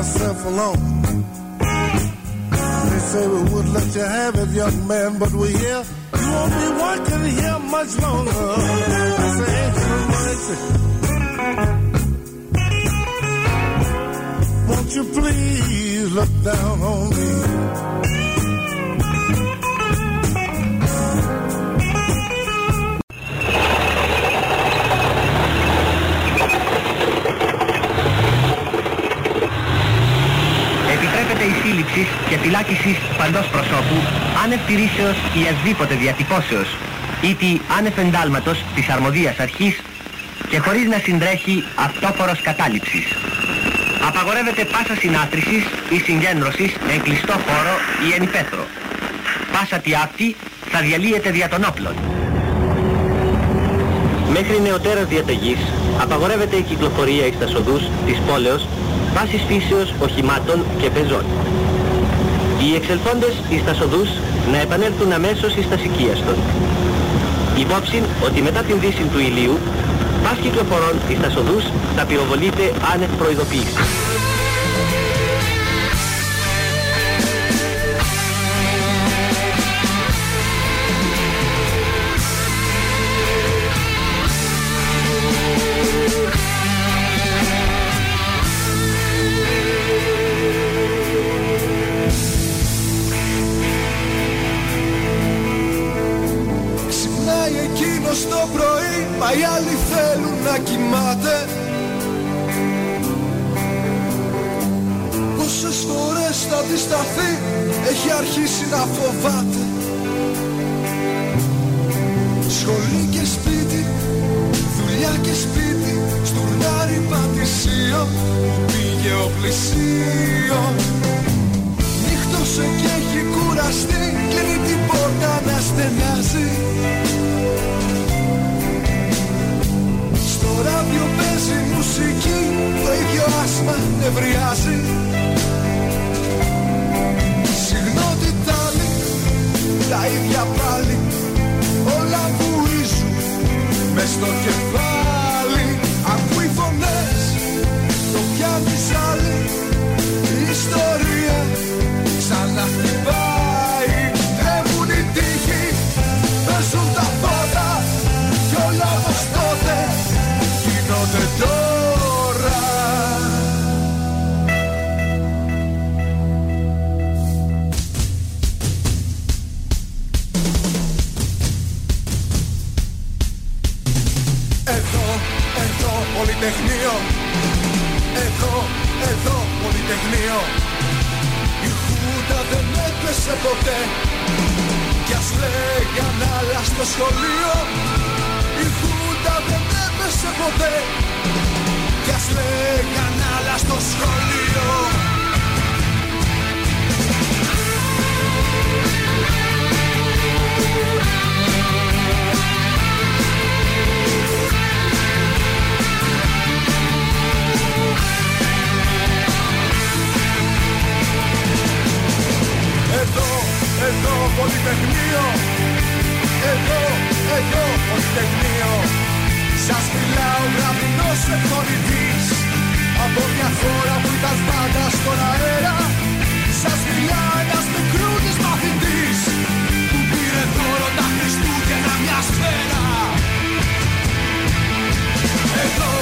ourselves alone. They say we would let you have it, young man, but we're here. You won't be working here much longer. I say, ain't you mercy? Won't you please look down on me? Και φυλάκισης παντός προσώπου, άνευ τηρήσεως ή ασδήποτε διατυπώσεως, ήτι άνευ εντάλματος της αρμοδίας αρχής και χωρίς να συντρέχει αυτόφορος κατάληψης. Απαγορεύεται πάσα συνάθρησης ή συγκέντρωσης εν κλειστό χώρο ή εν υπέθρο. Πάσα τι αυτή θα διαλύεται δια των όπλων. Μέχρι νεωτέρας διαταγής απαγορεύεται η κυκλοφορία εις τα σοδούς της πόλεως βάσης φύσεως οχημάτων και πεζών. Οι εξελθόντες εις τα σοδούς να επανέλθουν αμέσως εις τα των. Υπόψη ότι μετά την δύση του ηλίου, πας κυκλοφορών εις τα σοδούς θα πυροβολείται άνευ προειδοποίησης. Οι άλλοι θέλουν να κοιμάται. Πόσες φορές θα αντισταθεί έχει αρχίσει να φοβάται. Σχολή και σπίτι, δουλειά και σπίτι Στουρνάρι πατησίο που πήγε ο πλησίο Νύχτωσε και έχει κουραστεί Κλείνει την πόρτα να στενάζει ράδιο παίζει μουσική Το ίδιο άσμα νευριάζει. Συγνότητα άλλη Τα ίδια πάλι Όλα βουίζουν Μες στο κεφάλι. Ακούει φωνές Το πιάνει άλλη Η ιστορία ποτέ. Κι ας λέγαν άλλα στο σχολείο Η Χούντα δεν έπεσε ποτέ Κι ας λέγαν άλλα στο σχολείο εδώ, πολυτεχνείο. Εδώ, εδώ, πολυτεχνείο. Σας μιλάω γραμμινός εκφωνητής Από μια χώρα που ήταν πάντα στον αέρα. Σας μιλά ένας μικρούδης μαθητής Που πήρε δώρο τα Χριστούγεννα μια σφαίρα. Εδώ,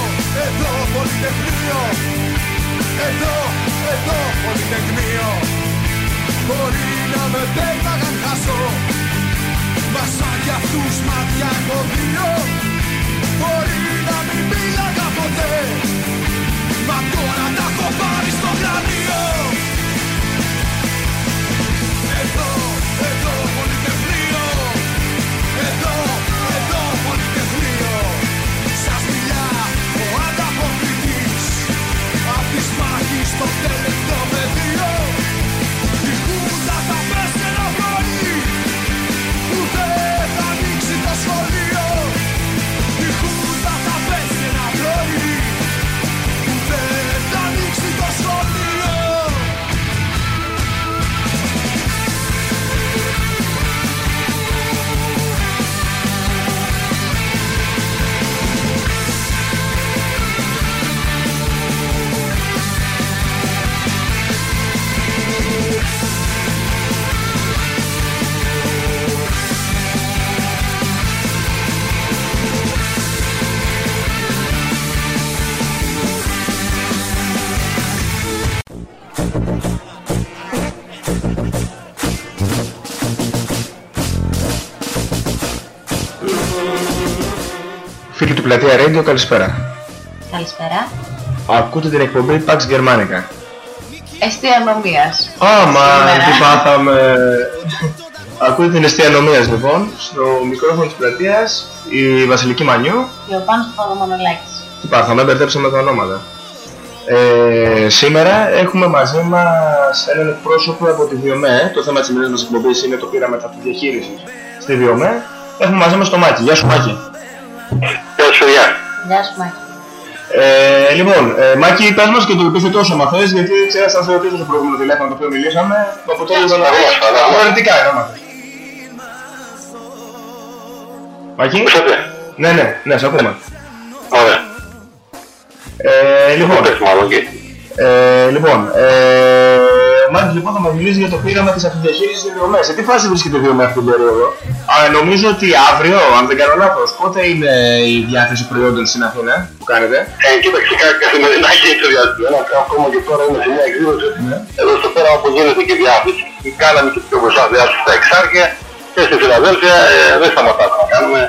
εδώ πολυτεχνείο. Εδώ, εδώ πολυτεχνείο Μπορεί να με πέταγαν χάσω Μα σαν κι αυτούς μάτια έχω δύο. Μπορεί να μην μίλαγα ποτέ Μα τώρα τα έχω πάρει στο κρανίο Εδώ, εδώ πολυτεχνείο Εδώ, εδώ πολυτεχνείο Σας μιλά ο ανταποκριτής. Απ' της μάχης στο τελευταίο Πλατεία Radio, καλησπέρα. Καλησπέρα. Ακούτε την εκπομπή Pax Germanica. Εστιανομίας. Άμα, τι πάθαμε. Ακούτε την εστιανομίας λοιπόν, στο μικρόφωνο της πλατείας, η Βασιλική Μανιού. Και ο Πάνος Παπαδομανολάκης. Τι πάθαμε, μπερδέψαμε τα ονόματα. Ε, σήμερα έχουμε μαζί μας έναν εκπρόσωπο από τη Βιομέ. Το θέμα της σημερινής μας εκπομπής είναι το πείραμα τα διαχείρισης στη Βιομέ. Έχουμε μαζί μας το Μάκη. Γεια σου Μάκη. Γεια σου, γεια. Γεια σου Μάκη. Ε, λοιπόν, ε, Μάκη, πες μας και το επίθετό σου μαθές, γιατί ξέρεις να σε ρωτήσω στο προηγούμενο τηλέφωνο το οποίο μιλήσαμε, το αποτέλεσμα να Θεωρητικά είναι άμα Μάκη. Ναι, ναι, ναι, σε ακούμε. Ωραία. Ε, λοιπόν, Πες μάλλον και. ε, λοιπόν, ε, ο Μάκης λοιπόν θα μας μιλήσει για το πείραμα της αυτοδιαχείρισης στη Βιομέ. Σε τι φάση βρίσκεται η Βιομέ αυτή την περίοδο. Α, νομίζω ότι αύριο, αν δεν κάνω λάθος, πότε είναι η διάθεση προϊόντων στην Αθήνα που κάνετε; Ε, κοίταξε κάτι καθημερινά και έτσι διάστημα. Ακόμα και τώρα είναι σε μια εκδήλωση. Ναι. Εδώ στο πέρα όπου γίνεται και διάθεση. Κάναμε και πιο μπροστά διάθεση στα εξάρια και στη Φιλαδέλφια ε, δεν σταματάμε να κάνουμε.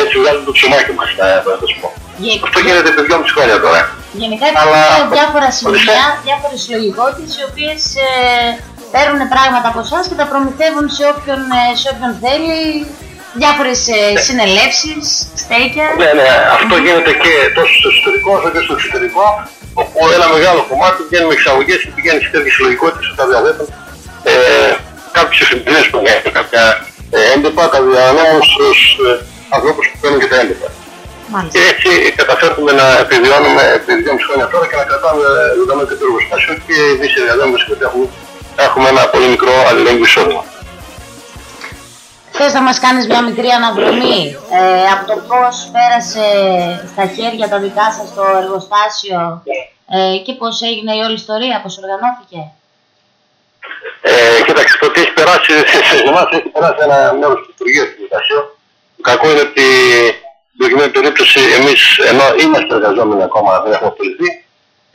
Έτσι βγάζουμε το ψωμάκι μας, θα θα το σου πω. Γε- Αυτό γίνεται επί 2,5 χρόνια τώρα. Γενικά Αλλά- υπάρχουν διάφορα σημεία, Ορίστε. διάφορες συλλογικότητες οι οποίες ε, παίρνουν πράγματα από εσάς και τα προμηθεύουν σε όποιον, ε, σε όποιον θέλει. Διάφορες ε, συνελεύσεις, στέκια. Ναι, ναι, αυτό γίνεται και τόσο στο εσωτερικό όσο και στο εξωτερικό. Όπου ένα μεγάλο κομμάτι πηγαίνει με εξαγωγές και πηγαίνει σε τέτοιες συλλογικότητε που τα διαθέτουν ε, κάποιες εφημερίδε που έχουν κάποια ε, έντυπα, τα διανέμουν στου ε, ανθρώπους που παίρνουν και τα έντυπα. Και Μάλιστα. έτσι καταφέρνουμε να επιβιώνουμε επί 2,5 χρόνια τώρα και να κρατάμε δεδομένο και το εργοστάσιο και εμείς οι διαδρόμοι γιατί έχουμε, έχουμε ένα πολύ μικρό αλληλέγγυο εισόδημα. Θες να μας κάνεις μια μικρή αναδρομή ε, από το πώς πέρασε στα χέρια τα δικά σας το εργοστάσιο ε, και πώς έγινε η όλη ιστορία, πώς οργανώθηκε; Ε, κοίταξε, το τι έχει περάσει σε εμάς έχει περάσει ένα μέρος του Υπουργείου Εθνικασίου. Το κακό είναι ότι στην προκειμένη περίπτωση εμείς, ενώ είμαστε εργαζόμενοι ακόμα, δεν έχουμε απολυθεί,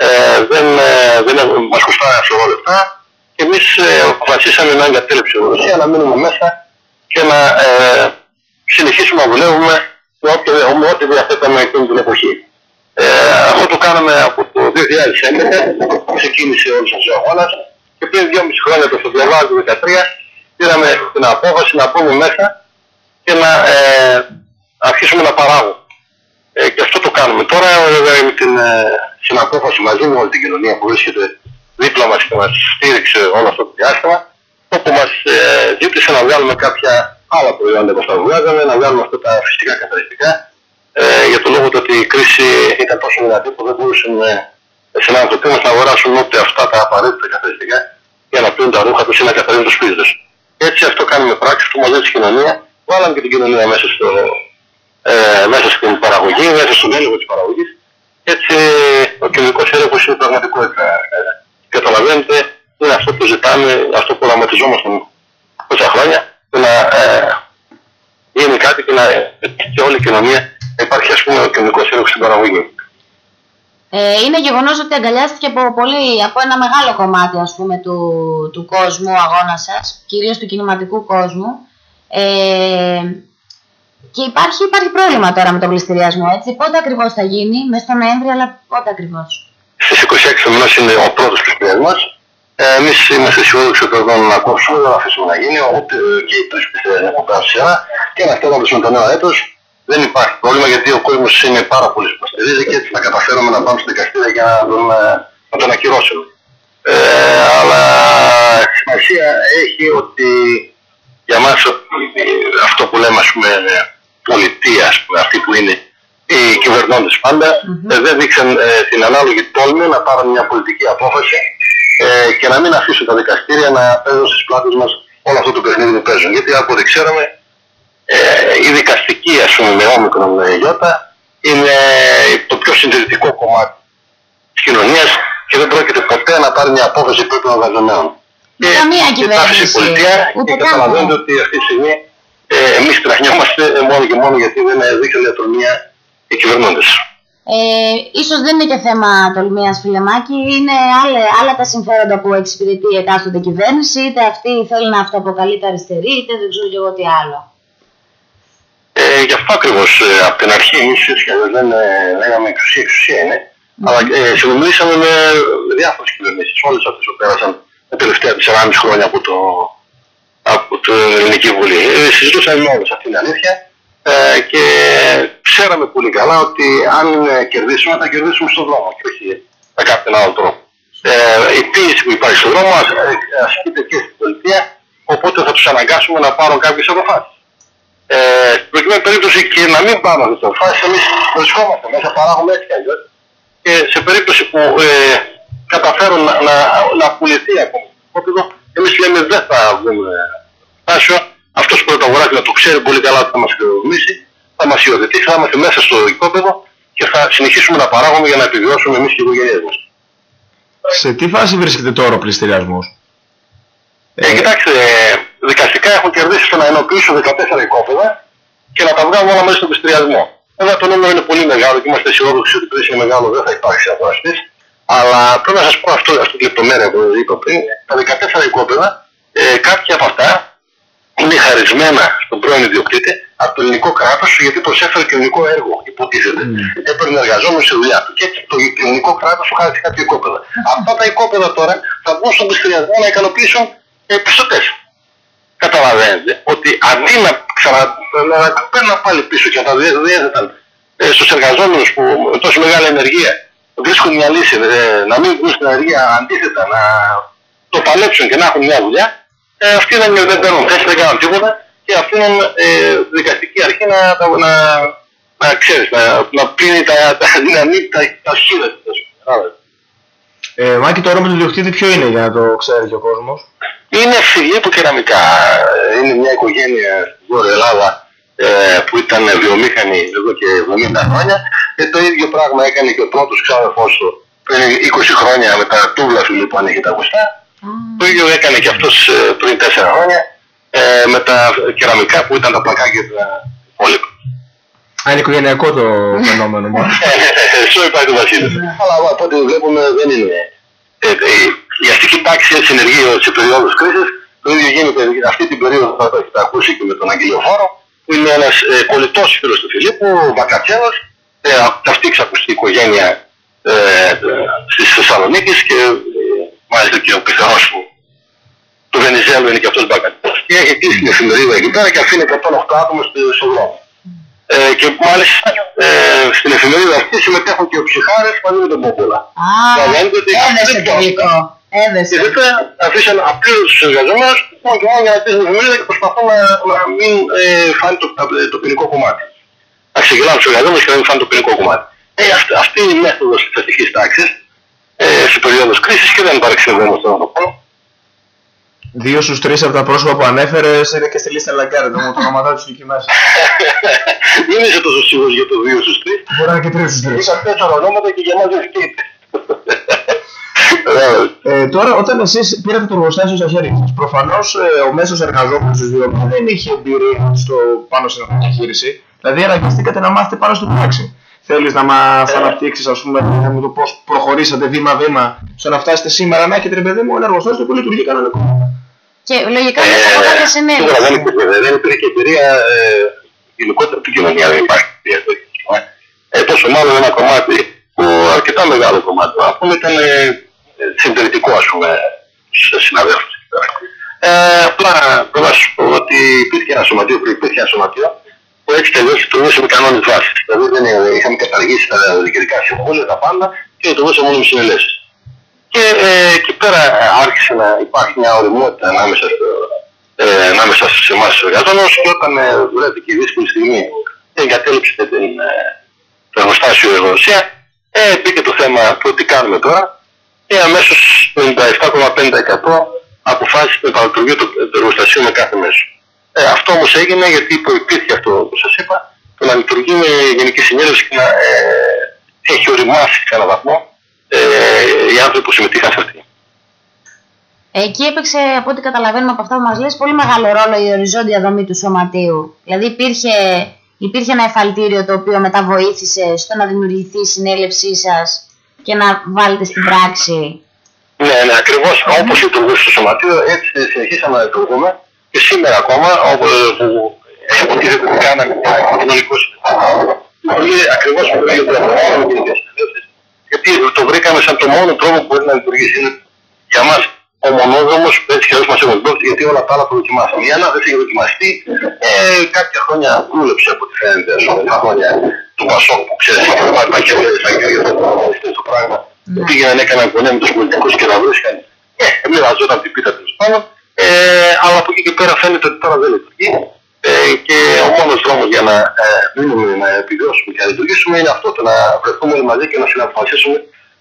ε, δεν, ε, δεν έχουμε, μας κοστάει αυτό λεφτά και εμείς ε, αποφασίσαμε να εγκατέλειψουμε η Ρωσία, να μείνουμε μέσα και να ε, συνεχίσουμε να δουλεύουμε με ό,τι, με ό,τι διαθέταμε εκείνη την εποχή. Ε, αυτό το κάναμε από το 2011, ξεκίνησε όλος αυτός ο αγώνας και πριν 2,5 χρόνια το Φεβρουάριο του 2013 πήραμε την απόφαση να μπούμε μέσα και να ε, αρχίσουμε να παράγουμε. Ε, και αυτό το κάνουμε. Τώρα βέβαια με την ε, συναπόφαση μαζί με όλη την κοινωνία που βρίσκεται δίπλα μας και μας στήριξε όλο αυτό το διάστημα όπου μας ε, ζήτησε να βγάλουμε κάποια άλλα προϊόντα όπως τα βγάζαμε, να βγάλουμε αυτά τα φυσικά καθαριστικά ε, για το λόγο του ότι η κρίση ήταν τόσο δυνατή που δεν μπορούσαν ε, συνάνθρωποι μας να αγοράσουν ούτε αυτά τα απαραίτητα καθαριστικά για να πλύνουν τα ρούχα τους ή να καθαρίζουν το σπίτι τους. Έτσι αυτό κάνουμε πράξη που μαζί της κοινωνία, βάλαμε και την κοινωνία μέσα, στο, ε, μέσα στην παραγωγή, μέσα στον έλεγχο της παραγωγής. Έτσι ο κοινωνικός έλεγχος είναι πραγματικότητα. Ε, καταλαβαίνετε, είναι αυτό που ζητάμε, αυτό που οραματιζόμαστε τόσα χρόνια, και να ε, γίνει κάτι και να και όλη η κοινωνία να υπάρχει ας πούμε ο κοινωνικός έλεγχος στην παραγωγή. Ε, είναι γεγονός ότι αγκαλιάστηκε από, πολύ, από ένα μεγάλο κομμάτι ας πούμε, του, του κόσμου ο αγώνας σας, κυρίως του κινηματικού κόσμου. Ε, και υπάρχει, υπάρχει πρόβλημα τώρα με τον πληστηριασμό, έτσι. Πότε ακριβώς θα γίνει, μέσα στο Νοέμβρη, αλλά πότε ακριβώς; Στις 26 του μηνός είναι ο πρώτος πληστηριασμός. Ε, εμείς είμαστε αισιόδοξοι ότι δεν να κόψουμε, δεν θα αφήσουμε να γίνει, ούτε και οι τρεις πληστηριασμοί που κάνουν σειρά. Και να φτάνοντας με το νέο έτος δεν υπάρχει πρόβλημα γιατί ο κόσμος είναι πάρα πολύ που υποστηρίζει και έτσι να καταφέρουμε να πάμε στην δικαστήρια για να τον, ε, να τον ακυρώσουμε. Ε, αλλά σημασία έχει ότι για μας ε, αυτό που λέμε ας πούμε ε, πολιτεία, ας πούμε, αυτοί που είναι οι κυβερνώντες πάντα, ε, δεν δείξαν ε, την ανάλογη τόλμη να πάρουν μια πολιτική απόφαση ε, και να μην αφήσουν τα δικαστήρια να παίζουν στις πλάτες μας όλο αυτό το παιχνίδι που παίζουν. Γιατί από ό,τι ξέραμε ε, η δικαστική ας πούμε με όμικρον ε, γιώτα είναι το πιο συντηρητικό κομμάτι της κοινωνίας και δεν πρόκειται ποτέ να πάρει μια απόφαση υπέρ των εργαζομένων. Με καμία και τάξη η κυβέρνηση, πολιτεία ούτε και καν. καταλαβαίνετε ότι αυτή τη στιγμή ε, εμείς τραχνιόμαστε ε, μόνο και μόνο γιατί δεν δείχνουν διατρομία οι κυβερνώντες. Ε, ίσως δεν είναι και θέμα τολμίας φιλεμάκη, είναι άλλα, άλλα τα συμφέροντα που εξυπηρετεί η εκάστοτε κυβέρνηση, είτε αυτή θέλει να αυτοαποκαλείται αριστερή, είτε δεν ξέρω και εγώ τι άλλο. Ε, Ε, γι' αυτό ακριβώς ε, από την αρχή εμείς έτσι κι αλλιώς δεν ε, λέγαμε εξουσία, εξουσία είναι. Αλλά ε, συνομιλήσαμε με διάφορες κυβερνήσεις, όλες αυτές που πέρασαν τα τελευταία 4,5 χρόνια από, το, από την Ελληνική Βουλή. Ε, συζητούσαμε με όλου, αυτή είναι η αλήθεια. Ε, και ξέραμε πολύ καλά ότι αν ε, κερδίσουμε, θα κερδίσουμε στον δρόμο και όχι με κάποιον άλλο τρόπο. Ε, η πίεση που υπάρχει στον δρόμο ας- ε, ασκείται και στην πολιτεία, οπότε θα τους αναγκάσουμε να πάρουν κάποιες αποφάσεις. Ε, στην προκειμένη περίπτωση και να μην πάρουν αυτέ τις αποφάσεις, εμείς βρισκόμαστε μέσα, παράγουμε έτσι κι αλλιώς. Και σε περίπτωση που ε, καταφέρουν να, να, να πουληθεί ακόμα το κόπεδο, εμείς λέμε δεν θα βγούμε στάσιο. Αυτός που πρωταγοράζει να το ξέρει πολύ καλά ότι θα μας χρεοκομίσει, θα μας υιοθετήσει, θα είμαστε μέσα στο οικόπεδο και θα συνεχίσουμε να παράγουμε για να επιβιώσουμε εμείς και οι οικογένειές μας. Σε τι φάση βρίσκεται τώρα ο πληστηριασμός; Ε, κοιτάξτε, ε, δικαστικά έχουν κερδίσει στο να ενοποιήσουν 14 οικόπεδα και να τα βγάλουν όλα μέσα στον πιστριασμό. Βέβαια το νούμερο είναι πολύ μεγάλο και είμαστε αισιόδοξοι ότι επειδή είναι μεγάλο δεν θα υπάρξει αγοραστή. Αλλά πρέπει να σας πω αυτό, αυτή τη λεπτομέρεια που είπα πριν. Τα 14 οικόπεδα, ε, κάποια από αυτά είναι χαρισμένα στον πρώην ιδιοκτήτη από το ελληνικό κράτος γιατί προσέφερε και ελληνικό έργο, υποτίθεται. Έπαιρνε εργαζόμενου σε δουλειά του. Και έτσι το ελληνικό κράτος του χάρισε κάποια οικόπεδα. Αυτά τα οικόπεδα τώρα θα βγουν στον πιστριασμό να ικανοποιήσουν ε, πιστωτές. Καταλαβαίνετε ότι αντί να ξανα να τα παίρνουν πάλι πίσω και να τα διέθεταν ε, στους εργαζόμενους που με τόσο μεγάλη ενεργεία βρίσκουν μια λύση, ε, να μην βγουν στην ενεργεία αντίθετα, να το παλέψουν και να έχουν μια δουλειά, ε, αυτοί δεν, δεν παίρνουν θέση, δεν κάνουν τίποτα και αφήνουν ε, δικαστική αρχή να, να, να, να ξέρεις, να, να πλύνει τα, τα δυναμεί, τα, τα σχήρα της. κατάλαβες. Ε, Μάκη, το όνομα του διοκτήτη ποιο είναι για να το ξέρει και ο κόσμος; Είναι Φιλίππου Κεραμικά. Είναι μια οικογένεια στη Βόρεια Ελλάδα ε, που ήταν βιομήχανη εδώ και 70 χρόνια και το ίδιο πράγμα έκανε και ο πρώτος ξάδερφός του πριν 20 χρόνια με τα τούβλα Φιλίππου αν έχετε ακουστά. Το ίδιο έκανε και αυτός ε, πριν 4 χρόνια ε, με τα κεραμικά που ήταν τα πλακάκια τα υπόλοιπα. Α, είναι οικογενειακό το φαινόμενο. μάλλον. Στο υπάρχει το Βασίλη. Αλλά από ό,τι βλέπουμε δεν είναι. Ε, ε, η αστική τάξη έτσι ενεργεί σε περίοδους κρίσης. Το ίδιο γίνεται αυτή την περίοδο θα το έχετε ακούσει και με τον Αγγελιοφόρο, που είναι ένας ε, κολλητός φίλος του Φιλίππου, ο Βακατσέλο. Ε, αυτή ξακουστή οικογένεια ε, της Θεσσαλονίκης και ε, μάλιστα και ο πεθερός του του Βενιζέλου είναι και αυτός Μπακατσέλο. Και έχει κλείσει την εφημερίδα εκεί πέρα και αφήνει 108 άτομα στο- στον δρόμο. Ε, και μάλιστα ε, στην εφημερίδα αυτή συμμετέχουν και ο ψυχάρες μαζί με τον Πόπουλα. Α, Καταλαβαίνετε ότι έδεσε δεν το υλικό. Έδεσε. Και βέβαια αφήσαν απλήρω τους εργαζομένους μόνο και μόνο για να κλείσουν την εφημερίδα και προσπαθούν να, να μην ε, φάνει το, το, το ποινικό κομμάτι. Να ξεγελάνε τους εργαζόμενους και να μην φάνει το ποινικό κομμάτι. Ε, αυτή, αυτή είναι η μέθοδος της αστικής τάξης ε, σε περίοδος κρίσης και δεν παρεξηγούμαστε να το πω. Δύο στους τρεις από τα πρόσωπα που ανέφερες είναι και στη λίστα Λαγκάρε. Το το όνοματά τους εκεί μέσα. Δεν είσαι τόσο σίγουρος για το 2 στους 3. Μπορεί να είναι και τρεις στους τρεις. Είχα τέσσερα ονόματα και για μας δεν σκέφτεται. Ε, τώρα, όταν εσείς πήρατε το εργοστάσιο στα χέρια σας, προφανώς ε, ο μέσος εργαζόμενος τη βιομηχανία δεν είχε εμπειρία στο, πάνω στην αυτοδιαχείριση. Δηλαδή, αναγκαστήκατε να μάθετε πάνω στην πράξη. Θέλεις να μας αναπτύξεις, ας πούμε, με το πώς προχωρήσατε βήμα-βήμα, στο να φτάσετε σήμερα να έχετε, ρε παιδί μου, ένα εργοστάσιο που λειτουργεί κανονικό. Και λογικά μέσα από κάποια Σίγουρα δεν συνέλευση. υπήρχε, δεν υπήρχε εμπειρία ε, γενικότερα από την κοινωνία, δεν υπάρχει εμπειρία στο κοινό. Ε, τόσο μάλλον ένα κομμάτι που αρκετά μεγάλο κομμάτι, να πούμε, ήταν ε, συντηρητικό, ας πούμε, στους συναδέλφους. Ε, απλά πρέπει να σου πω ότι υπήρχε ένα σωματείο, πριν υπήρχε ένα σωματείο, που έτσι και αλλιώς λειτουργούσε με κανόνες βάσης. Δηλαδή δεν, ε, είχαμε καταργήσει τα διοικητικά συμβούλια, τα πάντα και λειτουργούσε μόνο με συνελέσεις. Και ε, εκεί πέρα άρχισε να υπάρχει μια οριμότητα ανάμεσα, στο, ε, ανάμεσα σε εμάς τους εργαζόμενους και όταν ε, βρέθηκε και η δύσκολη στιγμή και εγκατέλειψε την, ε, το εργοστάσιο η εργοδοσία, ε, μπήκε το θέμα του τι κάνουμε τώρα και αμέσως το 97,5% αποφάσισε να επαναλειτουργεί το, το εργοστασίο με κάθε μέσο. Ε, αυτό όμως έγινε γιατί προϋπήρχε αυτό που σας είπα, το να λειτουργεί με γενική συνέλευση και να ε, έχει οριμάσει σε έναν βαθμό ε, οι άνθρωποι που συμμετείχαν σε αυτή. Εκεί έπαιξε, από ό,τι καταλαβαίνουμε από αυτά που μας λες, πολύ μεγάλο ρόλο η οριζόντια δομή του σωματείου. Δηλαδή υπήρχε, υπήρχε ένα εφαλτήριο το οποίο μετά βοήθησε στο να δημιουργηθεί η συνέλευσή σας και να βάλετε στην πράξη. Ναι, ναι, ακριβώς όπως λειτουργούσε το σωματείο, έτσι συνεχίσαμε να λειτουργούμε και σήμερα ακόμα όπου, που υποτίθεται ότι κάναμε μια κοινωνικό συνδεσμό. Πολύ ακριβώς που λέει ο Τραπεζικός και οι συνδέσεις, γιατί το βρήκαμε σαν το μόνο τρόπο που μπορεί να λειτουργήσει. Είναι για μας ο μονόδρομος, έτσι και μας έχουν δώσει, γιατί όλα τα άλλα το δοκιμάσαμε. Η ένα δεν έχει δοκιμαστεί, ε, κάποια χρόνια δούλεψε από ό,τι φαίνεται, ας πούμε, τα χρόνια του Πασόκ που ξέρεις και δεν τα χέρια στα χέρια το πράγμα. Πήγαιναν, έκαναν κονέ με τους πολιτικούς και τα βρίσκαν. Ε, μοιραζόταν την πίτα τους πάνω. Ε, αλλά από εκεί και πέρα φαίνεται ότι τώρα δεν λειτουργεί. Ε, και ο μόνος δρόμος για να ε, μείνουμε, να επιβιώσουμε και να λειτουργήσουμε είναι αυτό, το να βρεθούμε όλοι μαζί και να συναποφασίσουμε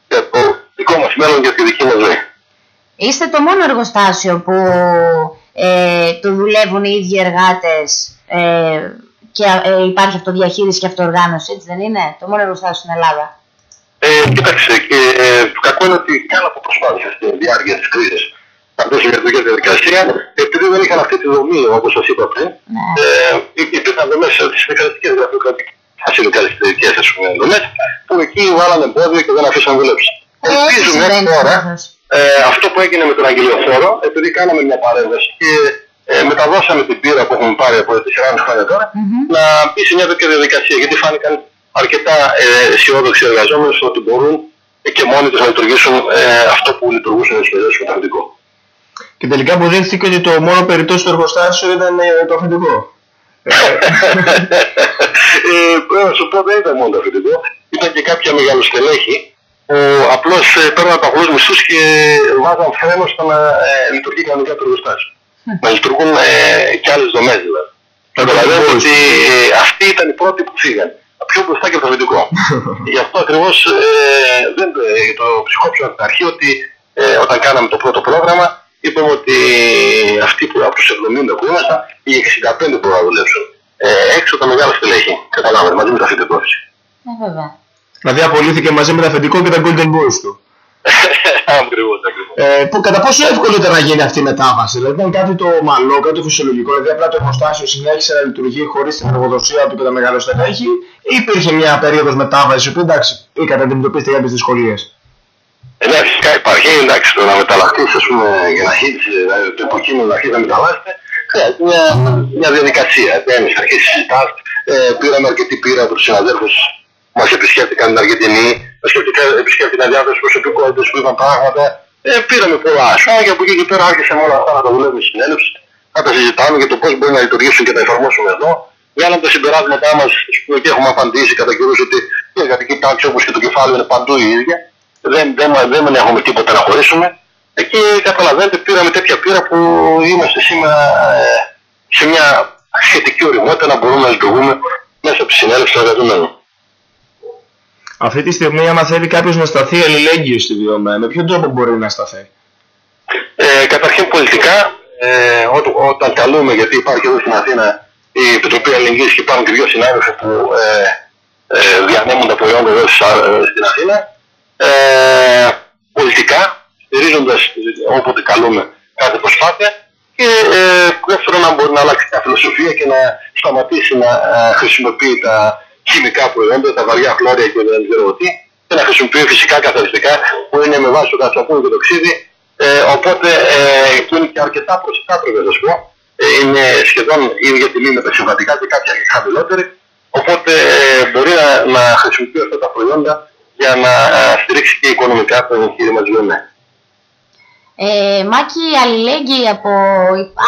για το δικό μας μέλλον και τη δική μας ζωή. Είστε το μόνο εργοστάσιο που ε, το δουλεύουν οι ίδιοι εργάτες ε, και ε, υπάρχει αυτοδιαχείριση και αυτοοργάνωση, έτσι δεν είναι, το μόνο εργοστάσιο στην Ελλάδα. Ε, κοίταξε, και ε, το κακό είναι ότι κάνω από προσπάθεια στη διάρκεια της κρίσης να μπει μια δουλειά διαδικασία, επειδή δεν είχαν αυτή τη δομή, όπως σας είπα πριν, Ναι. ε, υπήρχαν δομές στις δικαστικές γραφειοκρατικές ασυλλογικές ας πούμε δομές, που εκεί βάλανε εμπόδιο και δεν αφήσαν δουλέψει. Ε, έτσι Ελπίζουμε συμβαίνει τώρα συνήθως. ε, αυτό που έγινε με τον Αγγελιοφόρο, επειδή κάναμε μια παρέμβαση και ε, μεταδώσαμε την πείρα που έχουμε πάρει από 4,5 χρόνια τώρα, Μμμ. να μπει σε μια τέτοια διαδικασία. Γιατί φάνηκαν αρκετά ε, αισιόδοξοι εργαζόμενοι στο ότι μπορούν ε, και μόνοι τους να λειτουργήσουν ε, αυτό που λειτουργούσαν οι σχεδόν στο αφεντικό. Και τελικά αποδείχθηκε ότι το μόνο περιττό στο εργοστάσιο ήταν ε, το αφεντικό. ε, πρέπει να σου πω δεν ήταν μόνο το αφεντικό, ήταν και κάποια μεγαλοστελέχη που απλώς ε, παίρναν παγούς μισθούς και βάζαν φρένο στο να ε, λειτουργεί κανονικά το εργοστάσιο. να λειτουργούν ε, και άλλες δομές δηλαδή. Καταλαβαίνετε ότι ε, αυτοί ήταν οι πρώτοι που φύγαν. Πιο μπροστά και από το αφεντικό. Γι' αυτό ακριβώς ε, δεν ε, το ψυχόψω από την αρχή ότι ε, όταν κάναμε το πρώτο πρόγραμμα είπαμε ότι αυτοί που από τους 70 που ήμασταν, οι 65 μπορούν να δουλέψουν. Ε, έξω τα μεγάλα στελέχη, καταλάβατε, μαζί με τα αφεντικό φυσικά. Ε, βέβαια. Δηλαδή απολύθηκε μαζί με το αφεντικό και τα Golden Boys του. Ακριβώς, ακριβώς. Ε, που κατά πόσο εύκολο ήταν να γίνει αυτή η μετάβαση, δηλαδή ήταν κάτι το ομαλό, κάτι το φυσιολογικό, δηλαδή απλά το εργοστάσιο συνέχισε να λειτουργεί χωρίς την εργοδοσία του και τα μεγαλοστελέχη, ή υπήρχε μια περίοδος μετάβασης που εντάξει, είχατε να αντιμετωπίσετε κάποιες δυσκολίες. Ε, ναι, φυσικά υπάρχει, εντάξει, το να μεταλλαχτείς, ας πούμε, για να αρχίσεις, δηλαδή, το υποκείμενο να αρχίσει να μεταλλάσσεται, χρειάζεται μια, μια διαδικασία. Μπαίνεις, αρχίσεις συζητάς, ε, πήραμε αρκετή πείρα από τους συναδέλφους που μας επισκέφτηκαν την Αργεντινή, μας επισκέφτηκαν- επισκέφτηκαν διάφορες προσωπικότητες που είπαν πράγματα, ε, πήραμε πολλά άσχημα και από εκεί και πέρα άρχισαμε όλα αυτά να τα δουλεύουμε στη συνέλευση, να τα συζητάμε για το πώς μπορεί να λειτουργήσουν και να εφαρμόσουμε εδώ. Βγάλαμε τα συμπεράσματά μας, ας πούμε, και έχουμε απαντήσει κατά καιρούς ότι η εργατική τάξη όπως και το κεφάλαιο είναι παντού η ίδια δεν, δεν, δεν, δεν έχουμε τίποτα να χωρίσουμε. Εκεί καταλαβαίνετε πήραμε τέτοια πείρα που είμαστε σήμερα ε, σε μια σχετική οριμότητα να μπορούμε να λειτουργούμε μέσα από της συνέλευσης των εργαζομένων. Αυτή τη στιγμή, άμα θέλει κάποιος να σταθεί αλληλέγγυο στη βιομηχανία, με ποιον τρόπο μπορεί να σταθεί; Ε, καταρχήν πολιτικά, ε, ό, όταν καλούμε, γιατί υπάρχει εδώ στην Αθήνα η Επιτροπή Αλληλεγγύης και υπάρχουν και δύο συνάδελφοι που ε, ε, διανέμουν τα προϊόντα εδώ στις Α- ε, στην Αθήνα, ε, πολιτικά, στηρίζοντας ε, όποτε καλούμε κάθε προσπάθεια και ε, δεύτερον να μπορεί να αλλάξει τα φιλοσοφία και να σταματήσει να ε, χρησιμοποιεί τα χημικά προϊόντα, τα βαριά χλώρια και δεν ξέρω τι και να χρησιμοποιεί φυσικά καθαριστικά που είναι με βάση το κατσαπούν και το ξύδι. Ε, οπότε ε, που είναι και αρκετά προσιτά πρέπει να σας πω. Ε, είναι σχεδόν η ίδια τιμή με τα συμβατικά και κάποια και χαμηλότερη. Οπότε ε, μπορεί να, να χρησιμοποιεί αυτά τα προϊόντα για να ε, στηρίξει και οικονομικά το εγχείρημα της ΒΜΕ. Ε, Μάκη, αλληλέγγυοι από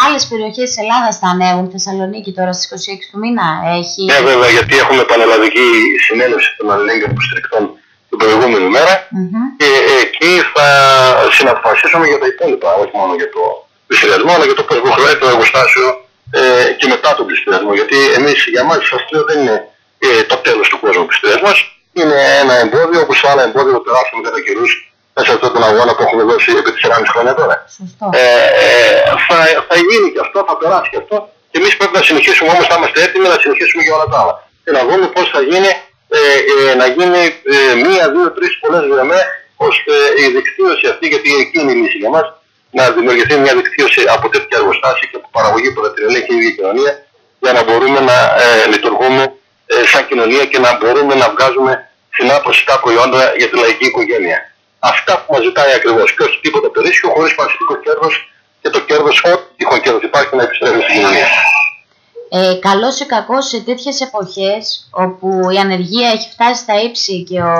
άλλες περιοχές της Ελλάδας θα ανέβουν Θεσσαλονίκη τώρα στις 26 του μήνα. Έχει... Ναι, βέβαια, γιατί έχουμε πανελλαδική συνέλευση των αλληλέγγυων υποστηρικτών την προηγούμενη μέρα Μμμ. και εκεί θα συναποφασίσουμε για τα υπόλοιπα, όχι μόνο για το πληστηριασμό, αλλά για το πώς προχωράει το εργοστάσιο ε, και μετά τον πληστηριασμό. Γιατί εμείς για μας το αστείο δεν είναι ε, το τέλος του κόσμου ο πληστηριασμός, είναι ένα εμπόδιο όπως άλλα εμπόδια που περάσαμε κατά καιρούς μέσα σε αυτόν τον αγώνα που έχουμε δώσει επί 4,5 χρόνια τώρα. Σωστό. Ε, ε, θα, θα γίνει και αυτό, θα περάσει και αυτό. Και εμείς πρέπει να συνεχίσουμε όμως, θα είμαστε έτοιμοι να συνεχίσουμε και όλα τα άλλα. Και να δούμε πώς θα γίνει, ε, ε, να γίνει ε, μία, δύο, τρεις πολλές γραμμές, ώστε η δικτύωση αυτή, γιατί εκεί είναι η λύση για μας, να δημιουργηθεί μια δικτύωση από τέτοια εργοστάσια και από παραγωγή που θα την ελέγχει η ίδια η κοινωνία, για να μπορούμε να ε, λειτουργούμε ε, σαν κοινωνία και να μπορούμε να βγάζουμε φθηνά προσιτά προϊόντα για τη λαϊκή οικογένεια. Αυτά που μας ζητάει ακριβώς. Και όχι τίποτα περίσσιο, χωρίς παρασιτικό κέρδος και το κέρδος, ό,τι τυχόν κέρδος υπάρχει, να επιστρέφει στην κοινωνία. Ε, καλός ή κακός σε τέτοιες εποχές όπου η ανεργία έχει φτάσει στα ύψη και ο,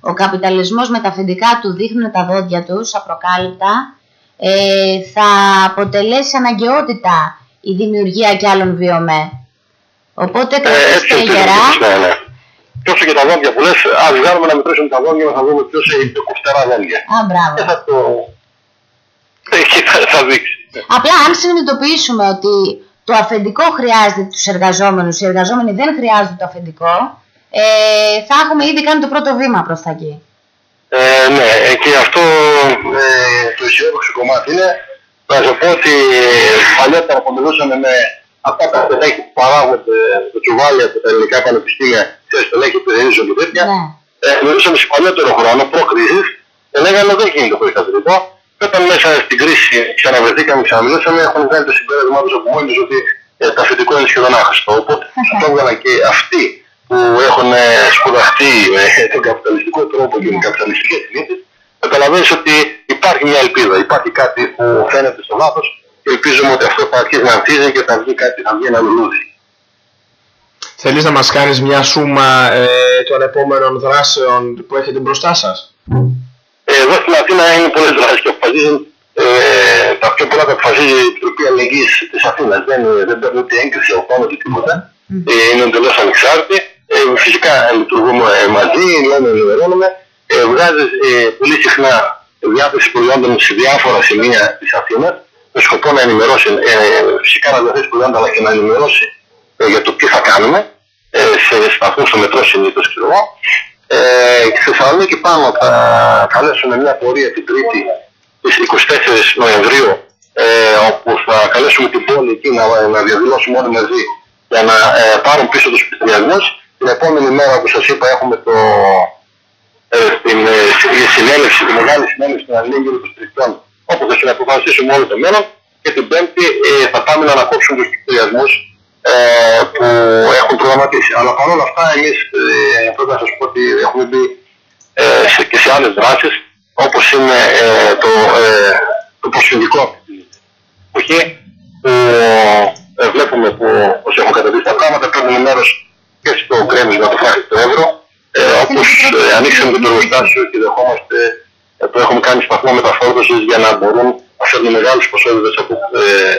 ο καπιταλισμός με τα αφεντικά του δείχνουν τα δόντια τους απροκάλυπτα ε, θα αποτελέσει αναγκαιότητα η δημιουργία και άλλων βιομέ. Οπότε Ε, κρατήστε έτσι ελπίζω γερά. να ναι, ναι. Και όσο και τα δόντια που λες, ας βγάλουμε να μετρήσουμε τα δόντια μας να δούμε ποιος έχει πιο κοφτερά δόντια. Α, μπράβο. Και θα το... Εκεί θα, θα δείξει. Απλά αν συνειδητοποιήσουμε ότι το αφεντικό χρειάζεται τους εργαζόμενους, οι εργαζόμενοι δεν χρειάζονται το αφεντικό, ε, θα έχουμε ήδη κάνει το πρώτο βήμα προς τα εκεί. Ε, ναι, ε, και αυτό ε, το αισιόδοξο κομμάτι είναι να σου πω ότι ε, παλιότερα που μιλούσαμε με αυτά τα στελέχη που παράγονται στο τσουβάλι από τα ελληνικά πανεπιστήμια, σε στελέχη επενδύσεων και τέτοια, Ναι. ε, μιλούσαμε σε παλιότερο χρόνο, προ-κρίσης, και λέγανε δεν γίνεται χωρίς αφεντικό. Και όταν μέσα στην κρίση ξαναβρεθήκαμε και ξαναμιλούσαμε, έχουν βγάλει το συμπέρασμά τους από μόνοι τους ότι ε, το αφεντικό είναι σχεδόν άχρηστο. Οπότε αυτό έβγαλαν και αυτοί που έχουν ε, σπουδαστεί με τον καπιταλιστικό τρόπο και με καπιταλιστικές συνήθειες, καταλαβαίνεις ότι υπάρχει μια ελπίδα, υπάρχει κάτι που φαίνεται στο λάθος και ελπίζουμε ότι αυτό θα αρχίσει να ανθίζει και θα βγει κάτι, θα βγει ένα λουλούδι. Θέλεις να μας κάνεις μια σούμα ε, των επόμενων δράσεων που έχετε μπροστά σας; Ε, Εδώ στην Αθήνα είναι πολλές δράσεις και αποφασίζουν ε, τα πιο πολλά τα αποφασίζει η Επιτροπή Αλληλεγγύης της Αθήνας. Δεν, δεν παίρνει ούτε έγκριση από πάνω του τίποτα. Ε, είναι εντελώς ανεξάρτητη. Ε, φυσικά ε, λειτουργούμε ε, μαζί, λέμε, ενημερώνουμε. Ε, βγάζει ε, πολύ συχνά διάθεση προϊόντων σε διάφορα σημεία της Αθήνας με σκοπό να ενημερώσει, ε, φυσικά να διαθέσει προϊόντα αλλά και να ενημερώσει ε, για το τι θα κάνουμε ε, σε σταθμούς στο μετρό συνήθως ξέρω εγώ. Ε, στη Θεσσαλονίκη πάνω θα καλέσουμε μια πορεία την Τρίτη στις 24 Νοεμβρίου ε, όπου θα καλέσουμε την πόλη εκεί να, να διαδηλώσουμε όλοι μαζί για να ε, πάρουν πίσω τους πληστηριασμούς. Την επόμενη μέρα που σας είπα έχουμε το, ε, την ε, στη- συνέλευση, τη μεγάλη συνέλευση των αλληλέγγυων των στρικτών όπου θα συναποφασίσουμε όλο το μέλλον και την Πέμπτη ε, θα πάμε να ανακόψουμε τους πληστηριασμούς ε, που έχουν προγραμματίσει. Αλλά παρόλα αυτά εμείς ε, πρέπει να σας πω ότι έχουμε μπει ε, σε, και σε άλλες δράσεις όπως είναι ε, το, ε, το προσφυγικό εποχή που ε, βλέπουμε που όσοι έχουν καταδείξει τα πράγματα παίρνουν μέρος και στο κρέμισμα του φράχτη του ευρώ ε, όπως ε, ανοίξαμε το εργοστάσιο και δεχόμαστε ε, που έχουμε κάνει σταθμό μεταφόρτωσης για να μπορούν να φέρνουν μεγάλες ποσότητες από ε,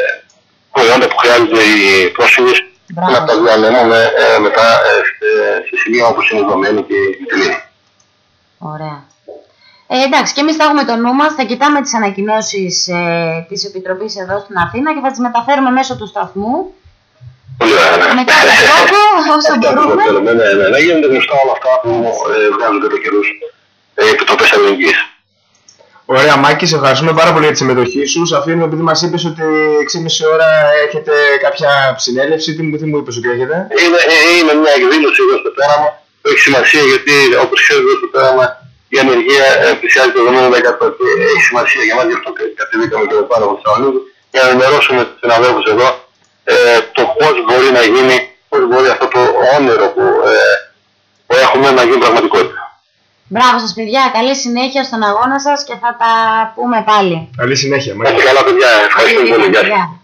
προϊόντα που χρειάζονται οι πρόσφυγες Μπράβο. να τα διανέμουμε ε, μετά ε, σε- σε σημεία όπως είναι η Δομένη και η Τελήνη. Ωραία. Ε, εντάξει, και εμείς θα έχουμε το νου μας, θα κοιτάμε τις ανακοινώσεις ε, της Επιτροπής εδώ στην Αθήνα και θα τις μεταφέρουμε μέσω του σταθμού. Πολύ ωραία, ναι. Με κάθε τρόπο, όσο Αυτά που μπορούμε. θέλουμε, ναι, ναι, να γίνονται γνωστά όλα αυτά που ε, βγάζουν το καιρούς ε, επιτροπές αλληλεγγύης. Ωραία, Μάκη, σε ευχαριστούμε πάρα πολύ για τη συμμετοχή σου. Σε αφήνουμε επειδή μας είπες ότι 6,5 ώρα έχετε κάποια συνέλευση. Τι μου, τι μου είπες ότι έχετε; Είναι, ε, είναι μια εκδήλωση εδώ στο πέραμα που έχει σημασία γιατί όπως ξέρετε εδώ στο πέραμα η ανεργία ε, πλησιάζει το 70% και έχει σημασία για μας γι' αυτό και κατεβήκαμε και εδώ πάνω από τη Θεσσαλονίκη για να ενημερώσουμε τους συναδέλφους εδώ ε, το πώς μπορεί να γίνει, πώς μπορεί αυτό το όνειρο που, ε, που έχουμε να γίνει πραγματικότητα. Μπράβο σας παιδιά, καλή συνέχεια στον αγώνα σας και θα τα πούμε πάλι. Καλή συνέχεια, Να Μάκη. είστε καλά παιδιά, ευχαριστούμε πολύ.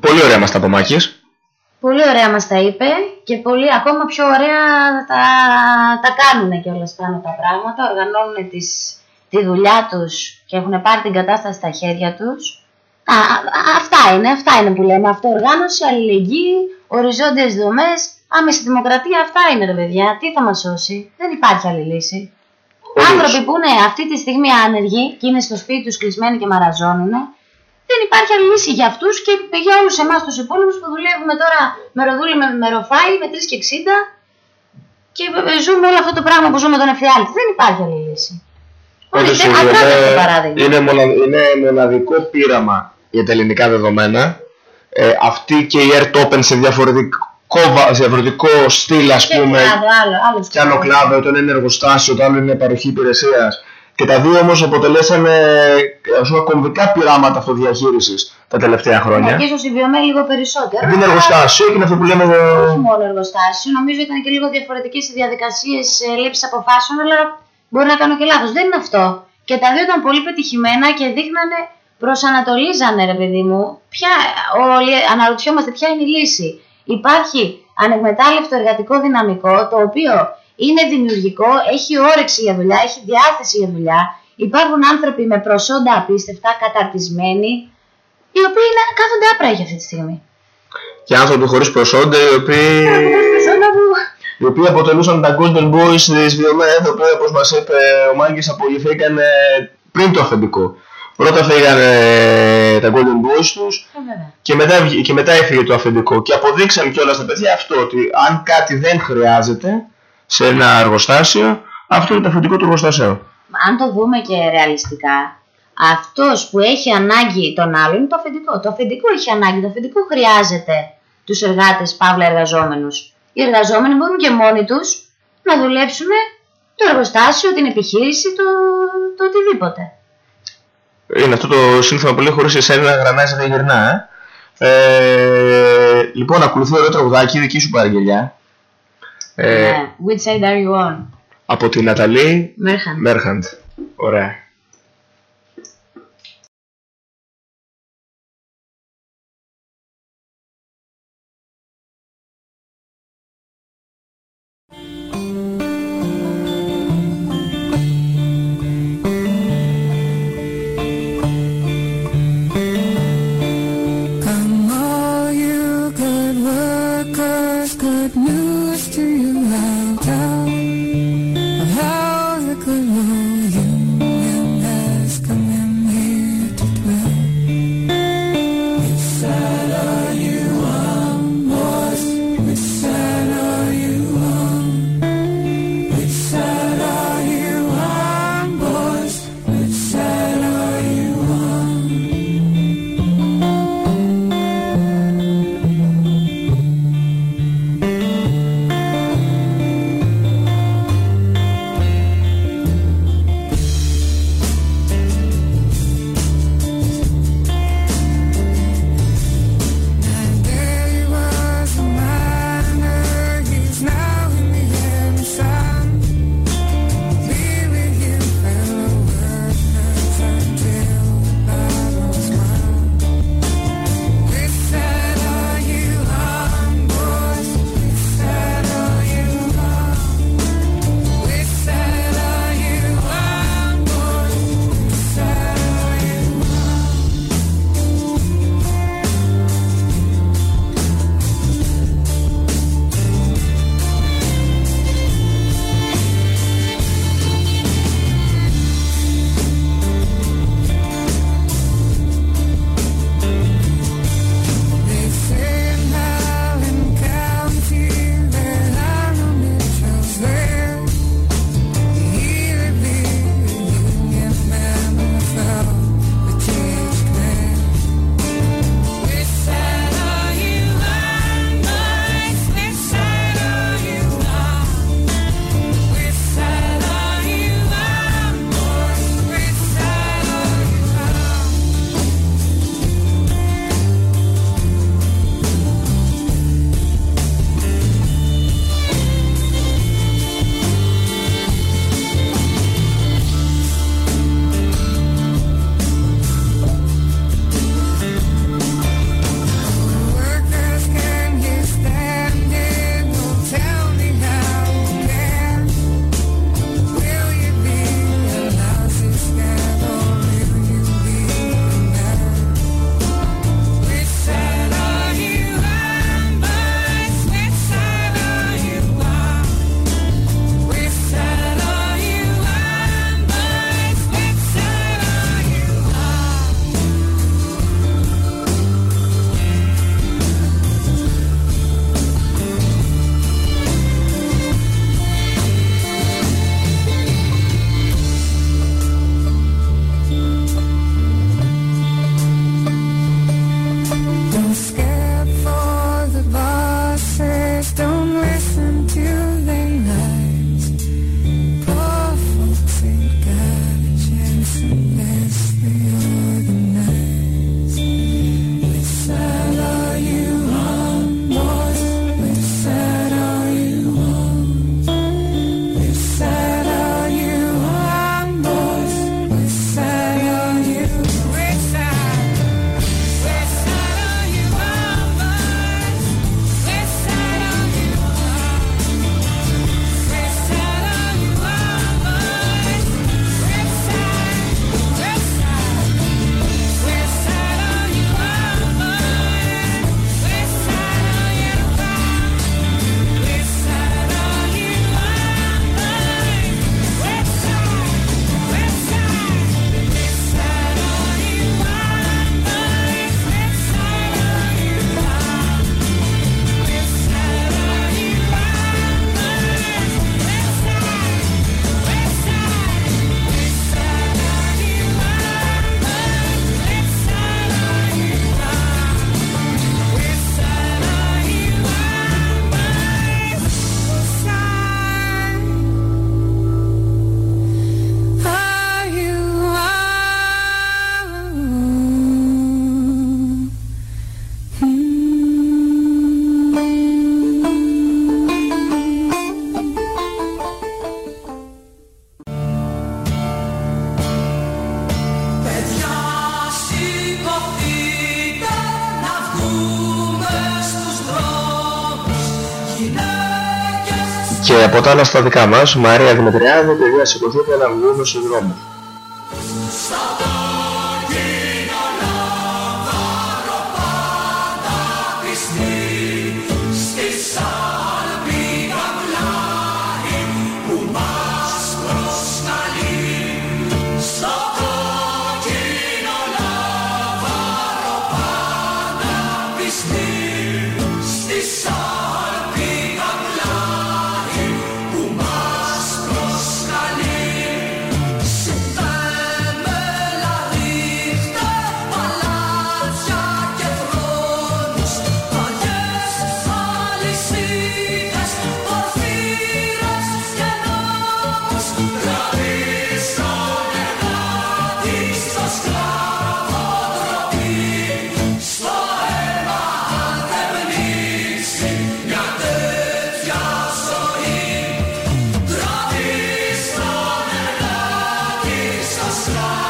Πολύ ωραία μας τα πω Μάκης. Πολύ ωραία μας τα είπε και πολύ ακόμα πιο ωραία τα, τα κάνουν και όλα πάνω τα πράγματα. Οργανώνουν τις, τη δουλειά τους και έχουν πάρει την κατάσταση στα χέρια τους. Α, αυτά είναι, αυτά είναι που λέμε. Αυτοοργάνωση, αλληλεγγύη, οριζόντιες δομές, άμεση δημοκρατία. Αυτά είναι ρε παιδιά. Τι θα μας σώσει; Δεν υπάρχει άλλη λύση. Άνθρωποι που είναι αυτή τη στιγμή άνεργοι και είναι στο σπίτι τους κλεισμένοι και μαραζώνουν, δεν υπάρχει άλλη λύση για αυτούς και για όλους εμάς τους υπόλοιπους που δουλεύουμε τώρα μεροδούλοι με μεροφάι, με 3 και 60 και ζούμε όλο αυτό το πράγμα που ζούμε τον εφιάλτη. Δεν υπάρχει άλλη λύση. Όντως, δεν είναι, παράδειγμα. είναι, μονα, είναι μοναδικό πείραμα για τα ελληνικά δεδομένα. Ε, αυτή και η Air Open σε διαφορετικό, σε διαφορετικό στυλ, ας Και πούμε, κλάδο, άλλο, άλλο και άλλο κλάδο, το ένα είναι εργοστάσιο, το άλλο είναι παροχή υπηρεσίας. Και τα δύο όμως αποτελέσανε ας πούμε, κομβικά πειράματα αυτοδιαχείρισης τα τελευταία χρόνια. Ναι, και ίσω η Βιομέ λίγο περισσότερο. Γιατί είναι αλλά εργοστάσιο και είναι αυτό που λέμε. Όχι μόνο εργοστάσιο, νομίζω ήταν και λίγο διαφορετικές οι διαδικασίες λήψης αποφάσεων, αλλά μπορεί να κάνω και λάθος. Δεν είναι αυτό. Και τα δύο ήταν πολύ πετυχημένα και δείχνανε, προσανατολίζανε ρε παιδί μου, ποια, όλοι αναρωτιόμαστε ποια είναι η λύση. Υπάρχει ανεκμετάλλευτο εργατικό δυναμικό, το οποίο είναι δημιουργικό, έχει όρεξη για δουλειά, έχει διάθεση για δουλειά. Υπάρχουν άνθρωποι με προσόντα απίστευτα, καταρτισμένοι, οι οποίοι είναι, κάθονται άπραγοι αυτή τη στιγμή. Και άνθρωποι χωρίς προσόντα, οι οποίοι, Χωρίς προσόντα που... οι οποίοι αποτελούσαν τα Golden Boys της Βιομέ, τα οποία όπως μας είπε ο Μάγκης απολυθήκαν πριν το αφεντικό. Πρώτα φύγανε τα Golden Boys τους Ε, βέβαια. και μετά, βγη- και μετά έφυγε το αφεντικό. Και αποδείξαν κιόλας τα παιδιά αυτό, ότι αν κάτι δεν χρειάζεται σε ένα εργοστάσιο, αυτό είναι το αφεντικό του εργοστασίου. αν το δούμε και ρεαλιστικά, αυτός που έχει ανάγκη τον άλλον είναι το αφεντικό. Το αφεντικό έχει ανάγκη, το αφεντικό χρειάζεται τους εργάτες παύλα εργαζόμενους. Οι εργαζόμενοι μπορούν και μόνοι τους να δουλέψουν το εργοστάσιο, την επιχείρηση, το, το οτιδήποτε. Είναι αυτό το σύνθημα πολύ χωρίς εσένα γρανάζει δεν γυρνά. Ε. Ε, λοιπόν, ακολουθεί ωραίο τραγουδάκι, δική σου παραγγελιά. Ε, Ναι. Which side are you on? από την Ναταλή Μέρχαν. Μέρχαντ. Ωραία. Από τα άλλα στα δικά μας, Μαρία Δημητριάδη, παιδιά σηκωθείτε να βγούμε στους δρόμους. sky.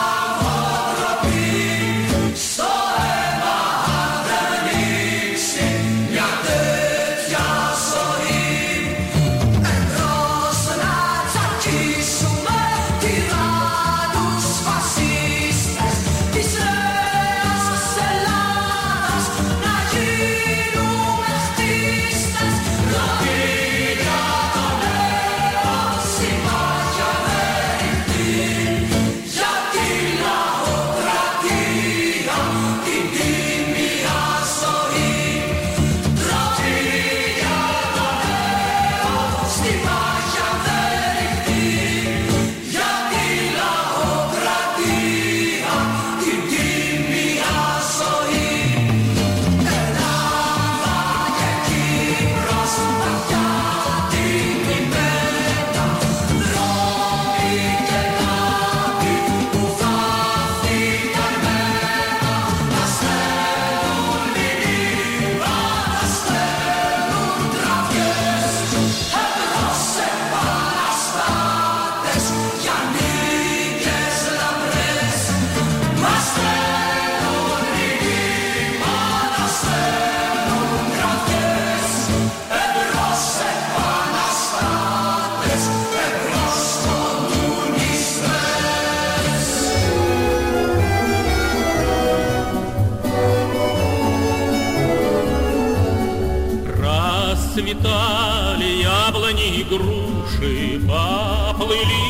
Груши, поплыли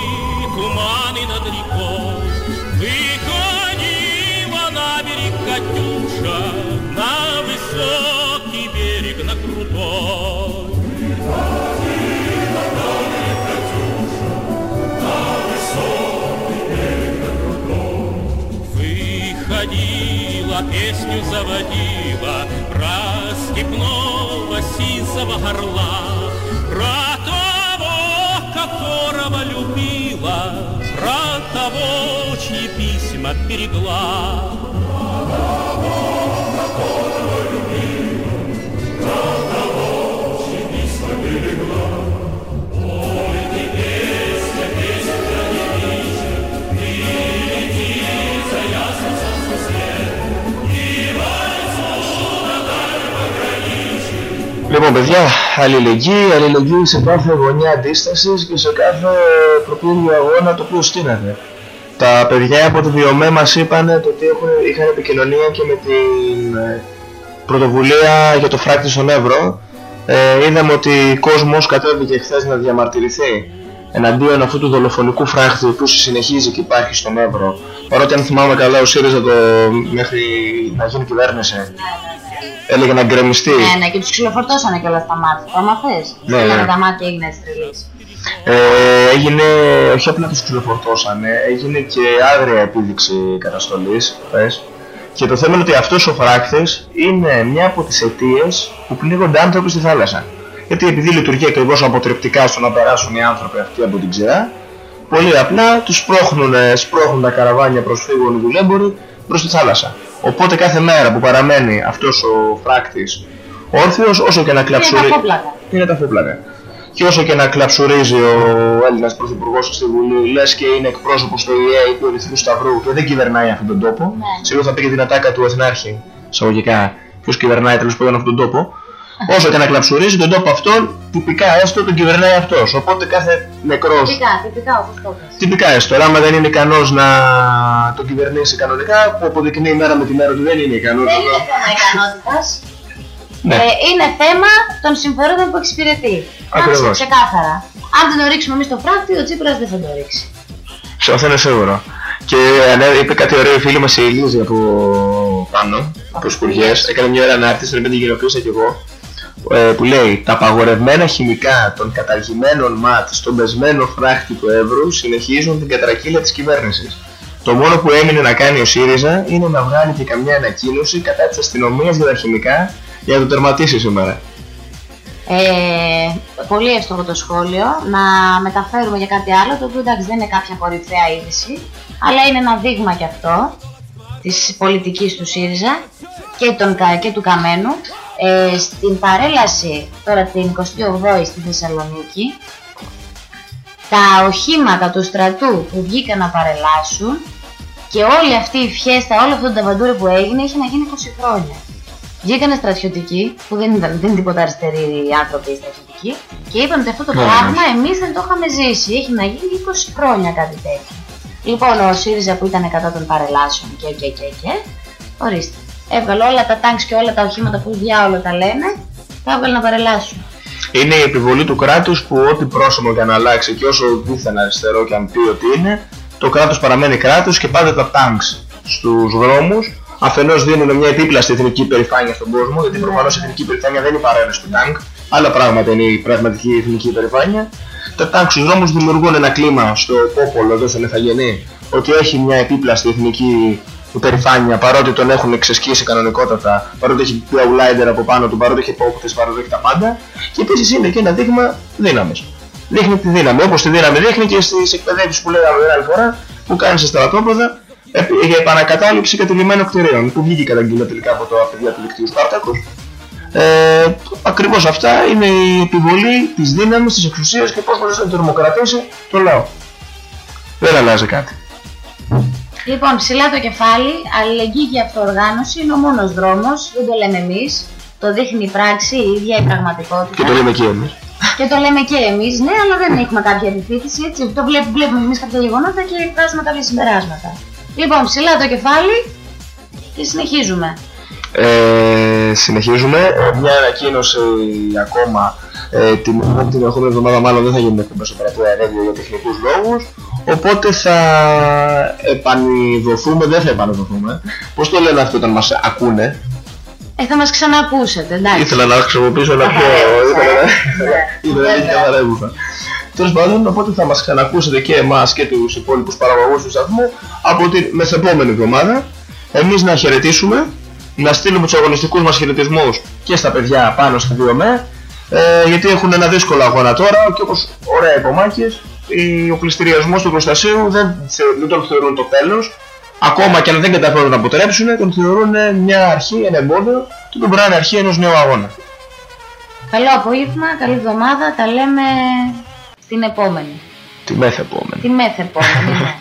туманы над рекой. Выходила на берег Катюша, на высокий берег, на крутой. Выходила, песню заводила Про степного сизого горла письма берегла Λοιπόν, παιδιά, αλληλεγγύη, αλληλεγγύη σε κάθε γωνιά αντίσταση και σε κάθε προπήριο αγώνα το οποίο στείνατε. Τα παιδιά από το βιομέ μας είπαν το ότι έχουν, είχαν επικοινωνία και με την ε, πρωτοβουλία για το φράκτη στον Εύρο. Ε, είδαμε ότι κόσμος κατέβηκε χθες να διαμαρτυρηθεί εναντίον αυτού του δολοφονικού φράχτη που συνεχίζει και υπάρχει στον Εύρο. Παρότι αν θυμάμαι καλά ο ΣΥΡΙΖΑ το, μέχρι να γίνει κυβέρνηση έλεγε να γκρεμιστεί. Ναι, ναι, και τους ξυλοφορτώσανε κιόλας τα μάτια. Το μαθες. Ναι, Στείλανε ναι. τα μάτια, έγινε της τρελής. Ε, έγινε, όχι απλά τους ξυλοφορτώσανε, έγινε και άγρια επίδειξη καταστολής, πες. Και το θέμα είναι ότι αυτός ο φράκτης είναι μια από τις αιτίες που πνίγονται άνθρωποι στη θάλασσα. Γιατί επειδή λειτουργεί ακριβώς αποτρεπτικά στο να περάσουν οι άνθρωποι αυτοί από την ξηρά, πολύ απλά τους σπρώχνουν, σπρώχνουν τα καραβάνια προσφύγων δουλέμποροι προς τη θάλασσα. Οπότε κάθε μέρα που παραμένει αυτός ο φράκτης όρθιος, όσο και να Είναι κλαψουρεί... τα φόπλακα. Είναι τα φόπλακα. Και όσο και να κλαψουρίζει ο Έλληνας Πρωθυπουργός στη Βουλή, λες και είναι εκπρόσωπος του ΙΕ ή του Ερυθρού Σταυρού και δεν κυβερνάει αυτόν τον τόπο, Ναι. σίγουρα θα πει και την ατάκα του Εθνάρχη, εισαγωγικά, ποιος κυβερνάει τέλος πάντων αυτόν τον τόπο, Όσο και να κλαψουρίζει τον τόπο αυτόν, τυπικά έστω τον κυβερνάει αυτός. Οπότε κάθε νεκρός Τυπικά, τυπικά όπως το είπες. Τυπικά έστω. Άμα δεν είναι ικανός να τον κυβερνήσει κανονικά, που αποδεικνύει μέρα με τη μέρα ότι δεν είναι ικανός. Δεν είναι θέμα ικανότητας. Ναι. Ε, είναι θέμα των συμφερόντων που εξυπηρετεί. Να Ακριβώς. είμαστε ξεκάθαρα. Αν δεν το ρίξουμε εμείς το φράχτη, ο Τσίπρας δεν θα το ρίξει. Σε αυτό είναι σίγουρο. Και ανέ- είπε κάτι ωραίο η φίλη μας η Ελίζη από πάνω, από Σκουριές. Έκανε μια ωραία ανάρτηση, δεν την κοινοποίησα κι εγώ. ε, που λέει τα απαγορευμένα χημικά των καταργημένων ΜΑΤ στον πεσμένο φράχτη του Εύρου συνεχίζουν την κατρακύλα της κυβέρνησης. Το μόνο που έμεινε να κάνει ο ΣΥΡΙΖΑ είναι να βγάλει και καμιά ανακοίνωση κατά της αστυνομίας για τα χημικά για να το τερματίσει σήμερα. Ε, πολύ εύστοχο το σχόλιο. Να μεταφέρουμε για κάτι άλλο, το οποίο εντάξει δεν είναι κάποια κορυφαία είδηση, αλλά είναι ένα δείγμα κι αυτό της πολιτικής του ΣΥΡΙΖΑ και, των, Κα- και του Καμένου. Ε, στην παρέλαση τώρα την 28η στη Θεσσαλονίκη, τα οχήματα του στρατού που βγήκαν να παρελάσουν και όλη αυτή η φιέστα, όλο αυτό το ταβαντούρι που έγινε είχε να γίνει 20 χρόνια. Βγήκανε στρατιωτικοί, που δεν ήταν, δεν είναι τίποτα αριστεροί άνθρωποι οι στρατιωτικοί, και είπαν ότι αυτό το Ναι, πράγμα εμείς δεν το είχαμε ζήσει. Έχει να γίνει 20 χρόνια κάτι τέτοιο. Λοιπόν, ο ΣΥΡΙΖΑ που ήταν κατά των παρελάσεων και και και και, ορίστε. Έβγαλε όλα τα τάγκς και όλα τα οχήματα που διάολο τα λένε, τα έβγαλε να παρελάσουν. Είναι η επιβολή του κράτους που ό,τι πρόσωπο και αν αλλάξει και όσο δίθεν αριστερό και αν πει ότι είναι, το κράτος παραμένει κράτος και πάντα τα τάγκς στους δρόμους αφενός δίνουν μια επίπλαστη εθνική υπερηφάνεια στον κόσμο, γιατί προφανώς η εθνική υπερηφάνεια δεν είναι η παρένωση του τάγκ, άλλα πράγματα είναι η πραγματική εθνική υπερηφάνεια. Τα τάγκ στους δρόμους δημιουργούν ένα κλίμα στο πόπολο εδώ στον Εθαγενή ότι έχει μια επίπλαστη εθνική υπερηφάνεια παρότι τον έχουν εξεσκίσει κανονικότατα, παρότι έχει Outlider από πάνω του, παρότι έχει υπόκτες, παρότι έχει τα πάντα και επίσης είναι και ένα δείγμα δύναμης. Δείχνει τη δύναμη, όπως τη δύναμη δείχνει και στις εκπαιδεύσεις που λέγαμε την άλλη φορά που κάνεις σε στρατόπεδα επί- για επανακατάληψη κατηλημένων κτηρίων που βγήκε κατά κύριο τελικά από το παιδιά του δικτύου Σπάρτακος. Ε, ακριβώς αυτά είναι η επιβολή της δύναμης, της εξουσίας και πώς μπορείς να τρομοκρατήσει το λαό. Δεν αλλάζει κάτι. Λοιπόν, ψηλά το κεφάλι, αλληλεγγύη και αυτοοργάνωση είναι ο μόνος δρόμος, δεν το λέμε εμείς, το δείχνει η πράξη, η ίδια η πραγματικότητα. Και το λέμε και εμείς. Και το λέμε και εμείς, ναι, αλλά δεν έχουμε κάποια επιθύτηση, έτσι. Το βλέπουμε, βλέπουμε εμείς κάποια γεγονότα και εκφράζουμε κάποια συμπεράσματα. Λοιπόν, ψηλά το κεφάλι και συνεχίζουμε. Ε, συνεχίζουμε. Ε, Μια ανακοίνωση ακόμα ε, την, την ερχόμενη εβδομάδα μάλλον δεν θα γίνει εκπομπές στο Πρατεία Ρέντιο για τεχνικούς λόγους οπότε θα επανειδωθούμε, δεν θα επανειδωθούμε πώς το λένε αυτό όταν μας ακούνε; Ε, θα μας ξανακούσετε, εντάξει. ήθελα να χρησιμοποιήσω ένα πιο ήθελα να- ήθελα να είναι καθαρά έμουθα. Τέλος πάντων, οπότε θα μας ξανακούσετε και εμάς και τους υπόλοιπους παραγωγούς του σταθμού από την μεθεπόμενη εβδομάδα. Εμείς να χαιρετήσουμε, να στείλουμε τους αγωνιστικούς μας χαιρετισμούς και στα παιδιά πάνω στα 2 ε, γιατί έχουν ένα δύσκολο αγώνα τώρα και όπως ωραία υπομάχες, η- ο πληστηριασμός του προστασίου δεν, θε- δεν τον θεωρούν το τέλος. Ακόμα και αν δεν καταφέρουν να αποτρέψουν, τον θεωρούν μια αρχή, ένα εμπόδιο και τον πράγμα αρχή ενός νέου αγώνα. Καλό απόγευμα, καλή εβδομάδα, τα λέμε στην επόμενη. Τη μεθεπόμενη. Τη μεθεπόμενη, ναι.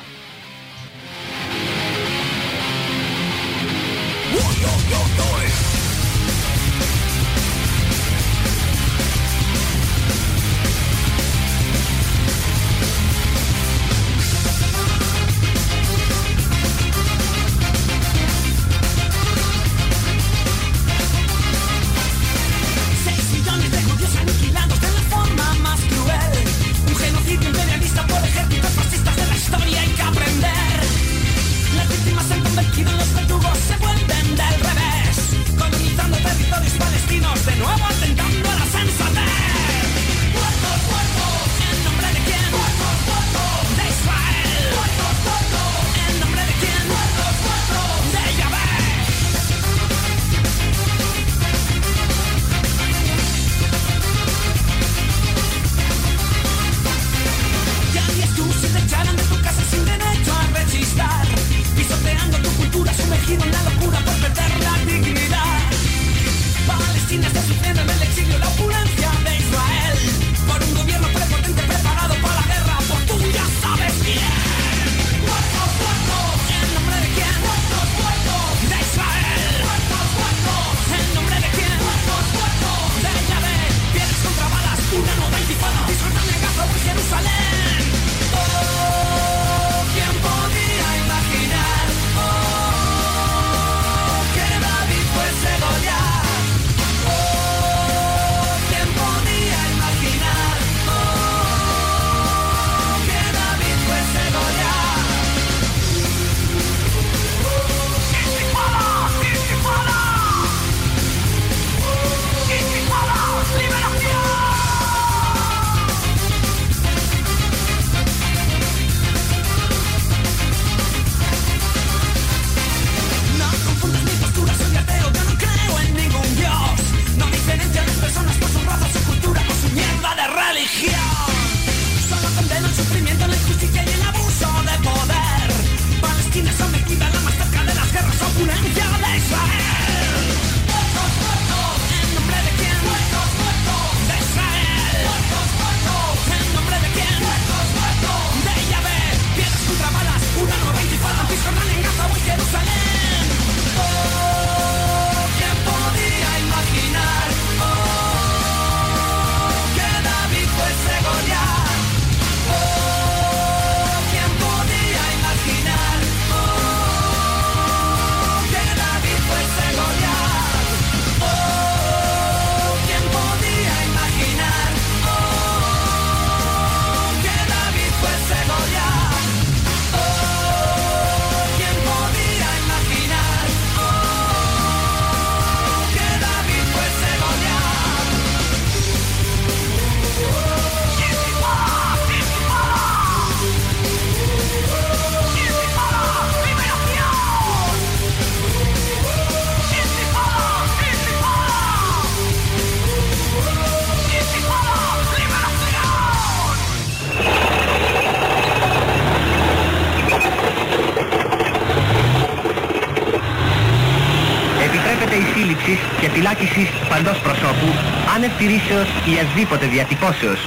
Παντός προσώπου άνευ τηρήσεως ή ασδήποτε διατυπώσεως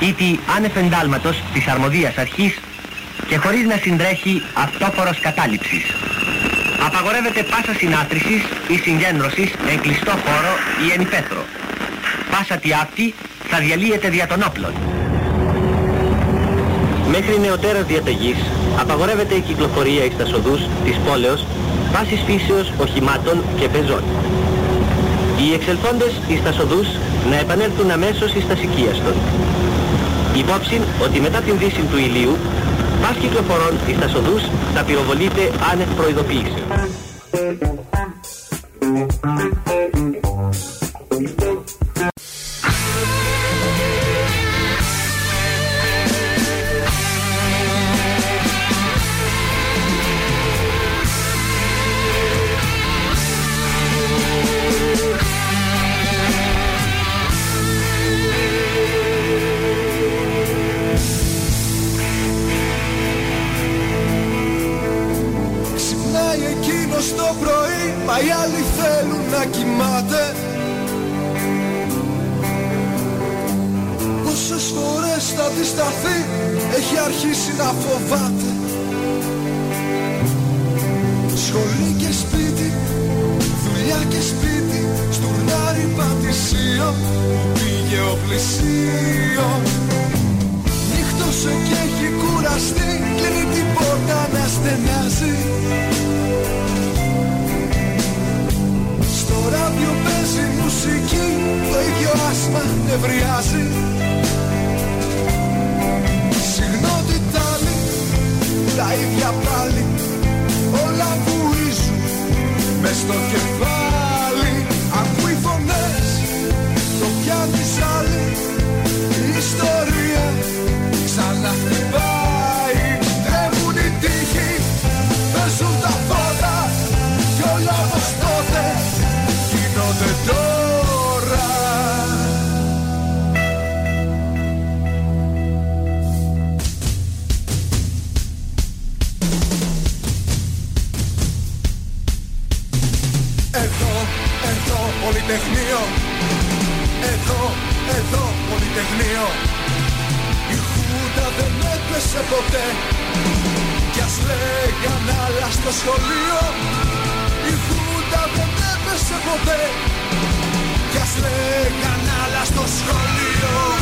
ή τη άνευ εντάλματος της αρμοδίας αρχής και χωρίς να συντρέχει αυτόφορος κατάληψης. Απαγορεύεται πάσα συνάθρησης ή συγκέντρωσης εν κλειστό χώρο ή εν υπαίθρο. Πάσα τι αυτή θα διαλύεται δια των όπλων. Μέχρι νεωτέρας διαταγής απαγορεύεται η κυκλοφορία εις τας οδούς της πόλεως βάσης φύσεως οχημάτων και πεζών. Οι εξελθόντες εις τας οδούς να επανέλθουν αμέσως εις τας οικίαστον. Υπόψη ότι μετά την δύση του ηλίου πας κυκλοφορών εις τας οδούς θα πυροβολείται άνευ προειδοποιήσεων. Φορές θα αντισταθεί Έχει αρχίσει να φοβάται. Σχολή και σπίτι Δουλειά και σπίτι Στουρνάρι πατησίο Πήγε ο πλησίος. Νύχτωσε και έχει κουραστεί Κλείνει την πόρτα να στενάζει. Στο ράδιο παίζει μουσική Το ίδιο άσμα νευριάζει Τα ίδια πάλι. Όλα βουίζουν Μες στο κεφάλι πολυτεχνείο Η χούτα δεν έπεσε ποτέ. Κι ας λέγαν άλλα στο σχολείο. Η χούτα δεν έπεσε ποτέ. Κι ας λέγαν άλλα στο σχολείο